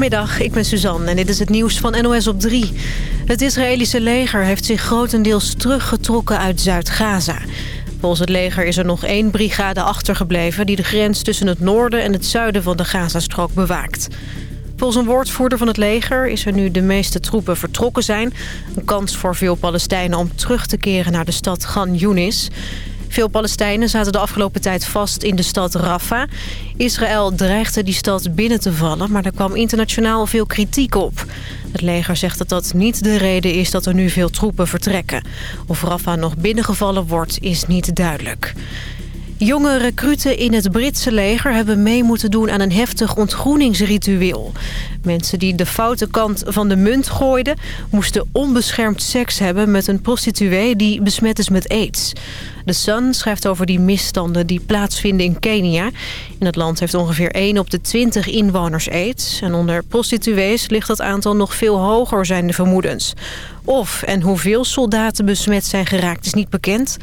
Goedemiddag, ik ben Suzanne en dit is het nieuws van NOS op 3. Het Israëlische leger heeft zich grotendeels teruggetrokken uit Zuid-Gaza. Volgens het leger is er nog één brigade achtergebleven... die de grens tussen het noorden en het zuiden van de Gazastrook bewaakt. Volgens een woordvoerder van het leger is er nu de meeste troepen vertrokken zijn. Een kans voor veel Palestijnen om terug te keren naar de stad Gan Yunis. Veel Palestijnen zaten de afgelopen tijd vast in de stad Rafah. Israël dreigde die stad binnen te vallen, maar er kwam internationaal veel kritiek op. Het leger zegt dat dat niet de reden is dat er nu veel troepen vertrekken. Of Rafah nog binnengevallen wordt, is niet duidelijk. Jonge recruten in het Britse leger hebben mee moeten doen aan een heftig ontgroeningsritueel. Mensen die de foute kant van de munt gooiden... moesten onbeschermd seks hebben met een prostituee die besmet is met aids. The Sun schrijft over die misstanden die plaatsvinden in Kenia. In het land heeft ongeveer 1 op de 20 inwoners aids. En onder prostituees ligt dat aantal nog veel hoger, zijn de vermoedens. Of en hoeveel soldaten besmet zijn geraakt is niet bekend.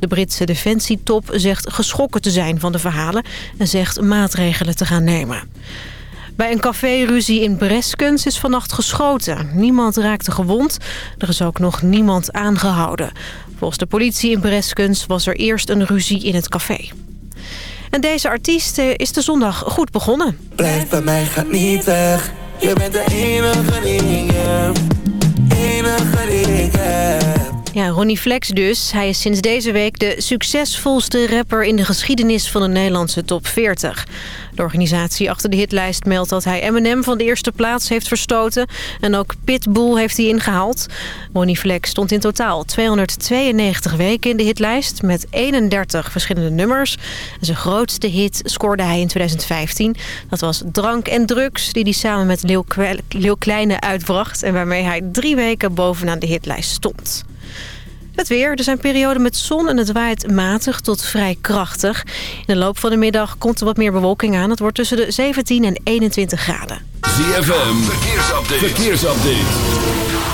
De Britse defensietop zegt geschrokken te zijn van de verhalen... en zegt maatregelen te gaan nemen. Bij een café-ruzie in Breskens is vannacht geschoten. Niemand raakte gewond. Er is ook nog niemand aangehouden. Volgens de politie in Breskens was er eerst een ruzie in het café. En deze artiest eh, is de zondag goed begonnen. Blijf bij mij, gaat niet weg. Je bent de enige die ik heb. Enige die ik. Ja, Ronnie Flex dus. Hij is sinds deze week de succesvolste rapper in de geschiedenis van de Nederlandse top 40. De organisatie achter de hitlijst meldt dat hij Eminem van de eerste plaats heeft verstoten. En ook Pitbull heeft hij ingehaald. Ronnie Flex stond in totaal 292 weken in de hitlijst met 31 verschillende nummers. zijn grootste hit scoorde hij in 2015. Dat was Drank en Drugs, die hij samen met Leeuw Kleine uitbracht. En waarmee hij drie weken bovenaan de hitlijst stond. Het weer. Er zijn perioden met zon en het waait matig tot vrij krachtig. In de loop van de middag komt er wat meer bewolking aan. Het wordt tussen de 17 en 21 graden. ZFM. Verkeersupdate. Verkeersupdate.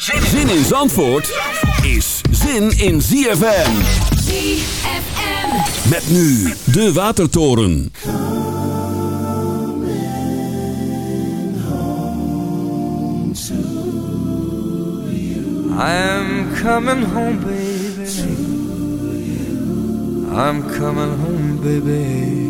Zin in Zandvoort is zin in ZFM. ZFM. Met nu de Watertoren. I'm coming home, baby. I'm coming home, baby.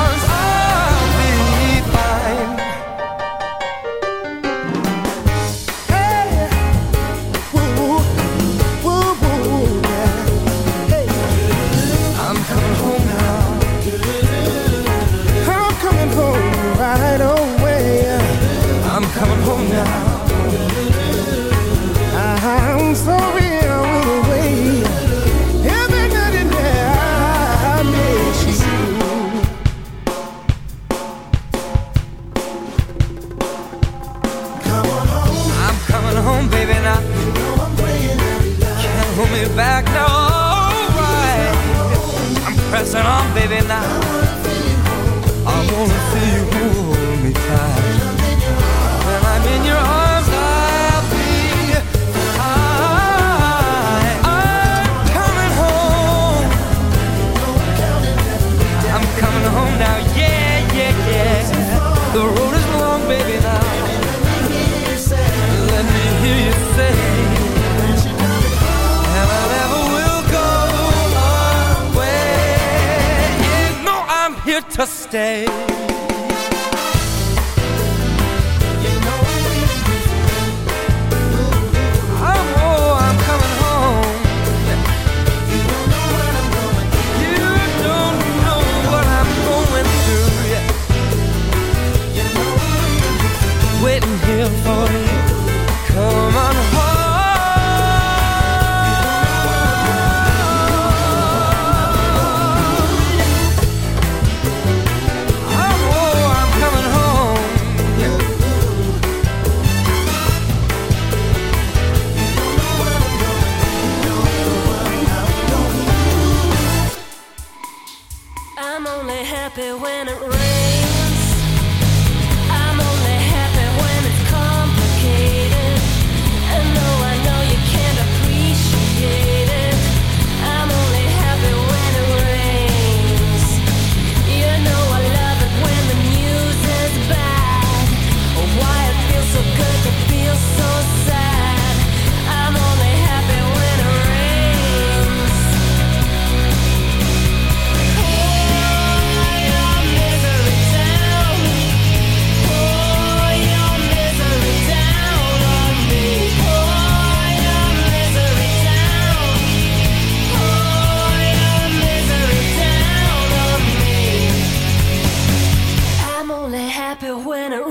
when I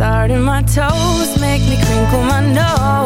adore. They start in my toes, make me crinkle my nose.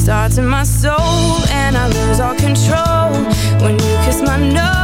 starts in my soul, and I lose all control. When you kiss my nose,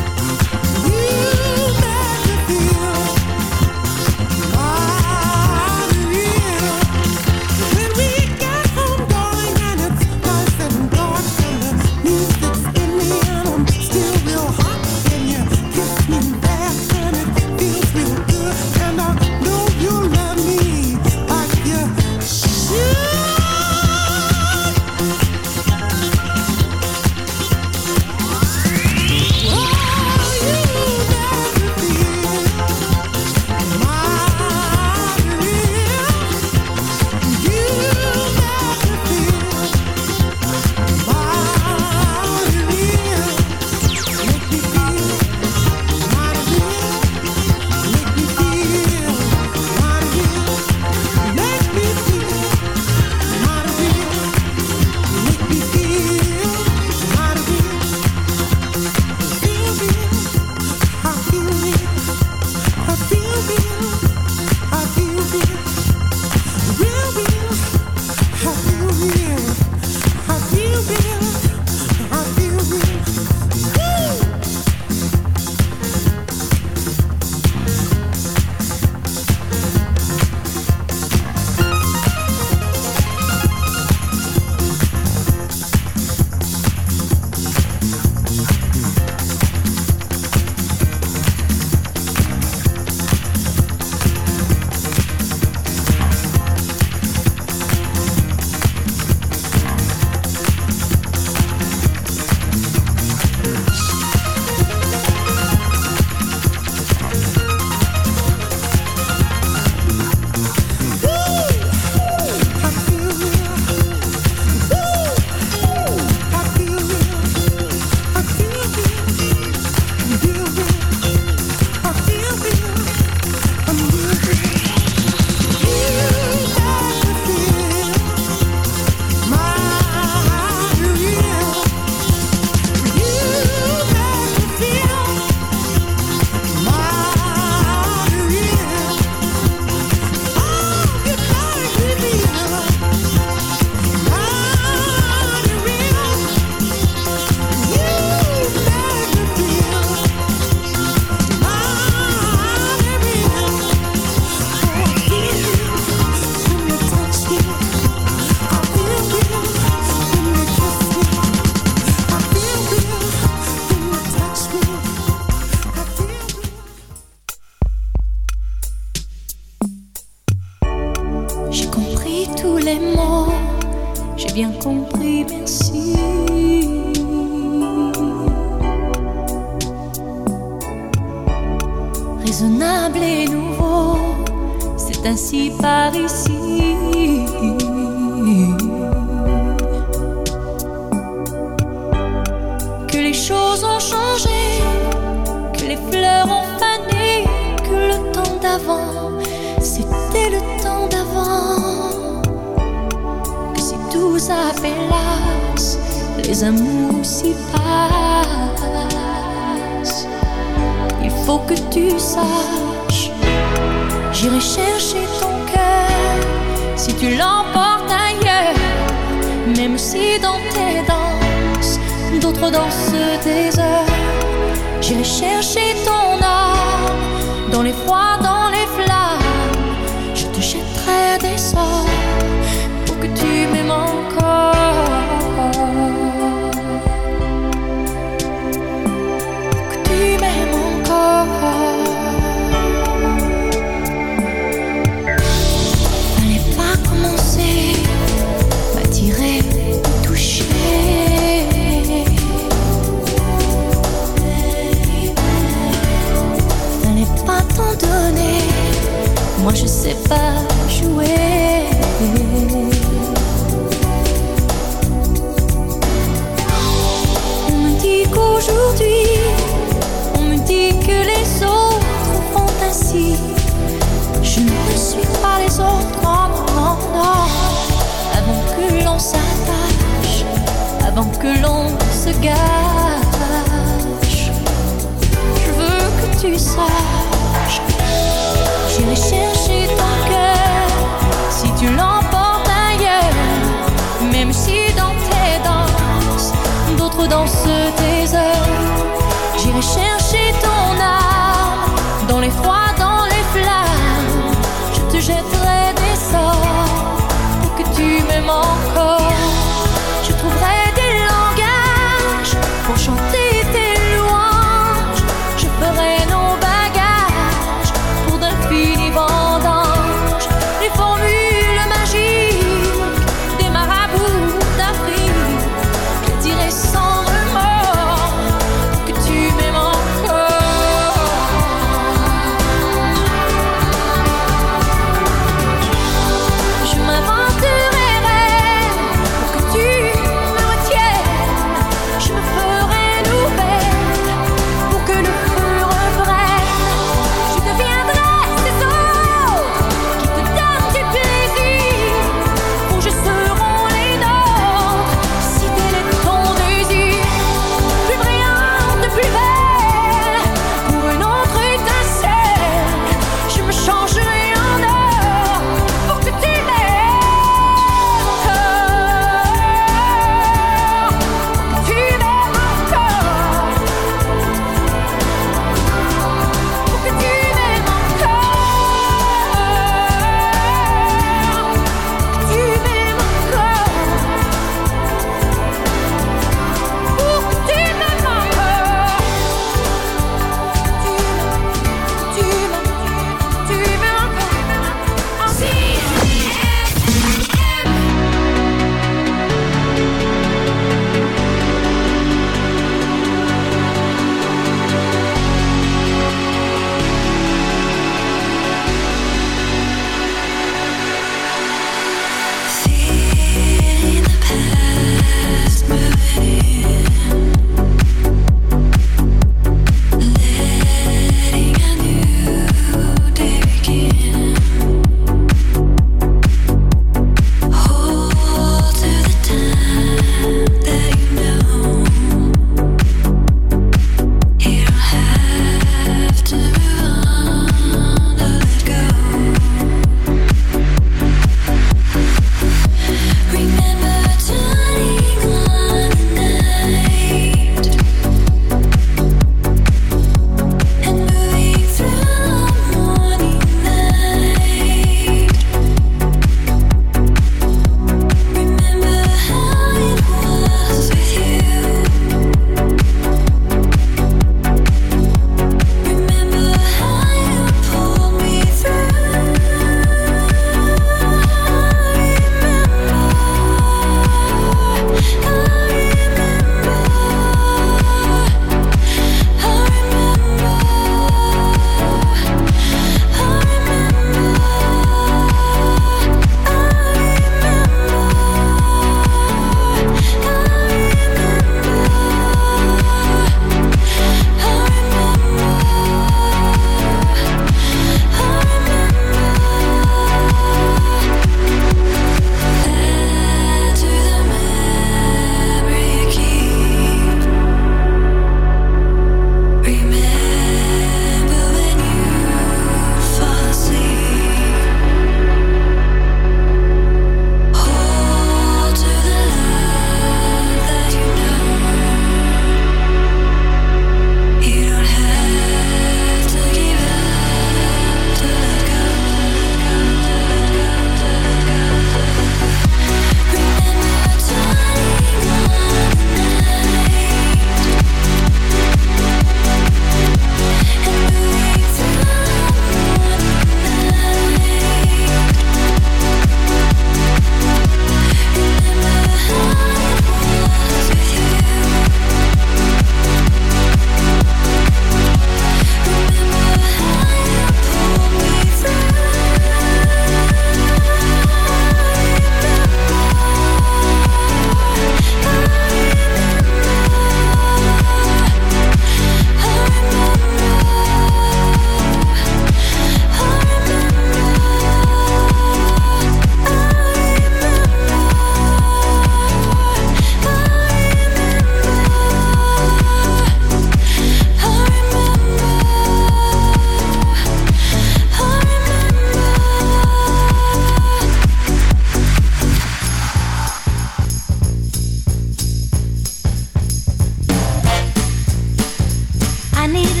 need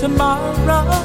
tomorrow.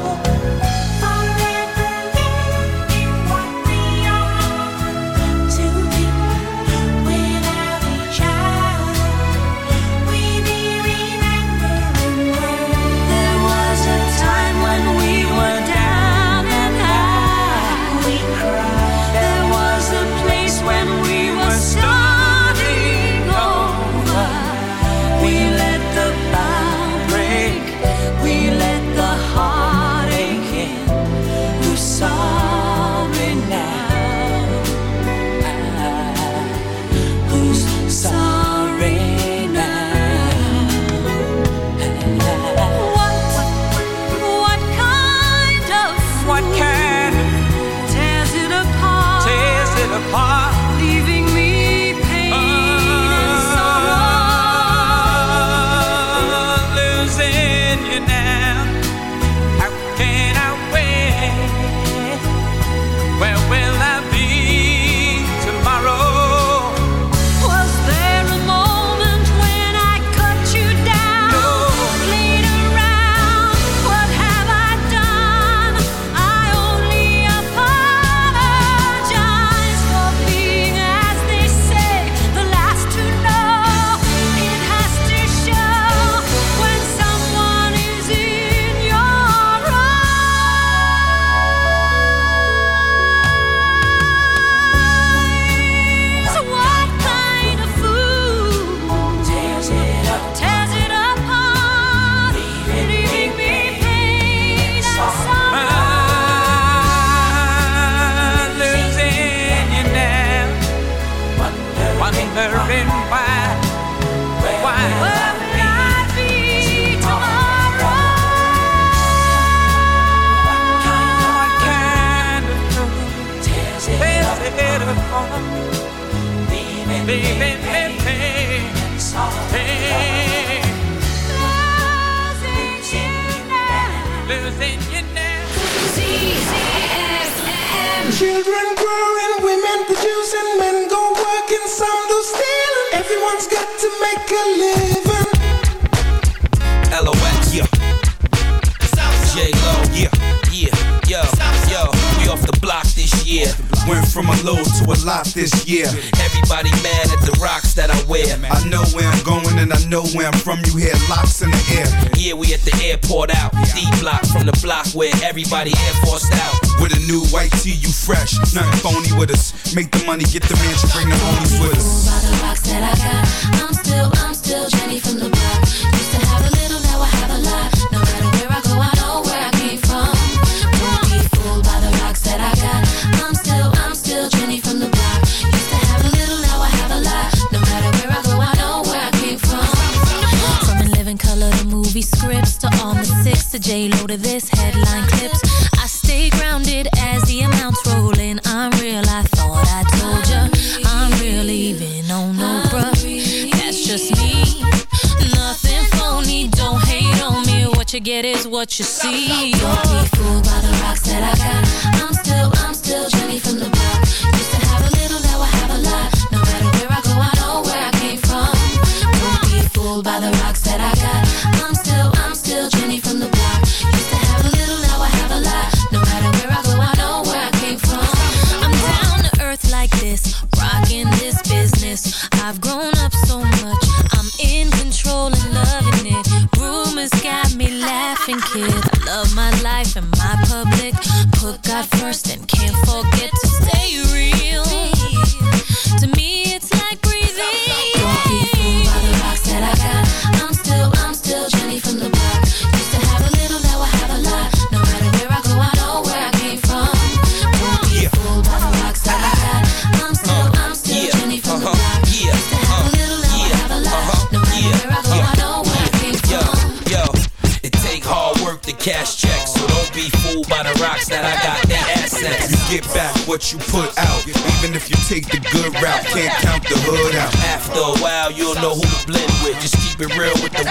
money, get the mansion, bring the homies with us. By the rocks that I got, I'm still, I'm still Jenny from the block. Used to have a little, now I have a lot. No matter where I go, I know where I came from. Don't be fooled by the rocks that I got. I'm still, I'm still Jenny from the block. Used to have a little, now I have a lot. No matter where I go, I know where I came from. From living color to movie scripts to the six to J Lo to this headline clips. I stay grounded as the amounts roll it is what you see. Don't be fooled by the rocks that I got.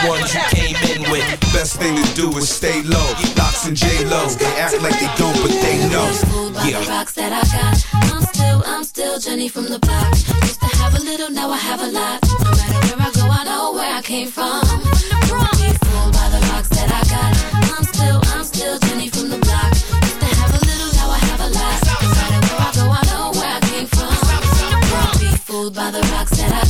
ones you came in with. Best thing to do is stay low. Locks and J-Lo, they act like they don't, but they know. Yeah. Rocks that I got. I'm still, I'm still Jenny from the block. Used to have a little, now I have a lot. No matter where I go, I know where I came from. Wrong. Fooled by the rocks that I got. I'm still, I'm still Jenny from the block. Used to have a little, now I have a lot. No matter where I go, I know where I came from. Wrong. Fooled by the rocks that I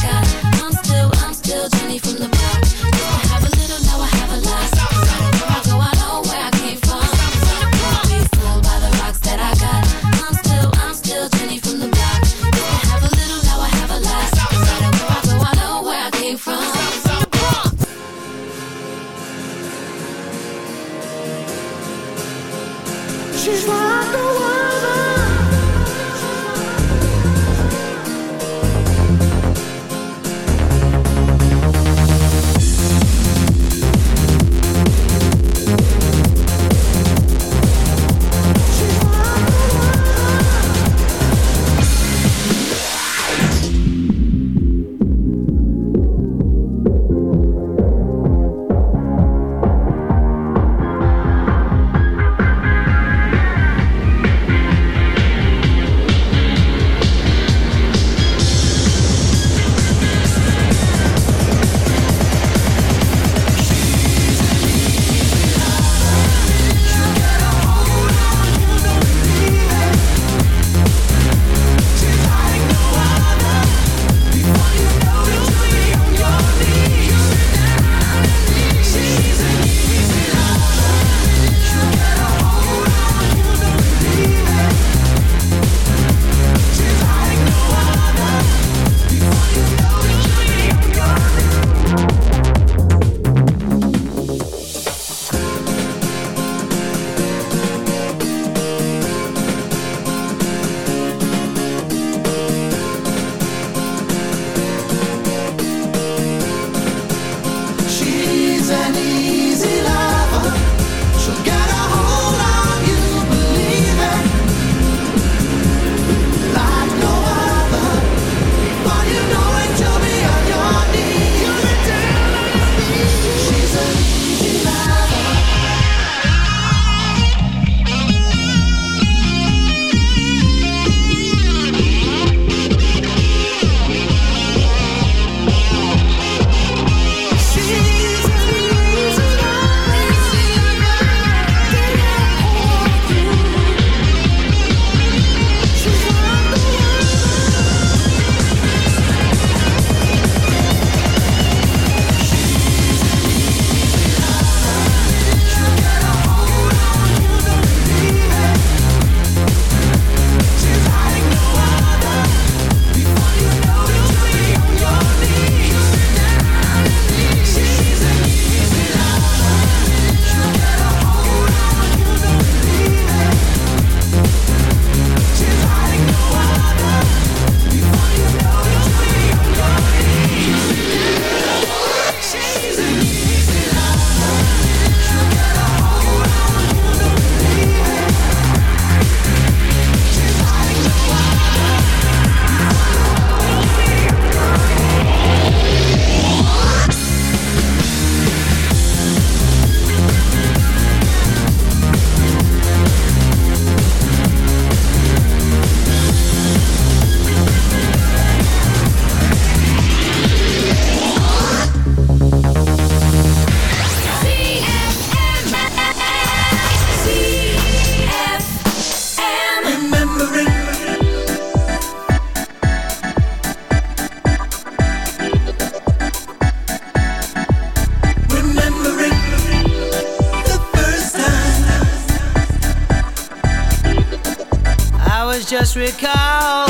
just recall.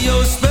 radio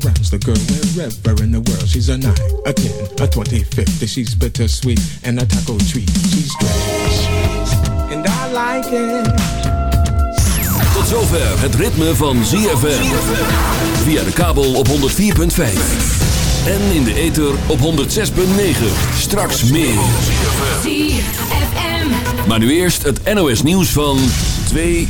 surrounds the girl wherever in the world. She's a 9, a 10, a 20, 50. She's bittersweet and a taco treat. She's strange. And I like it. Tot zover het ritme van ZFM. Via de kabel op 104.5. En in de ether op 106.9. Straks meer. ZFM. Maar nu eerst het NOS nieuws van 2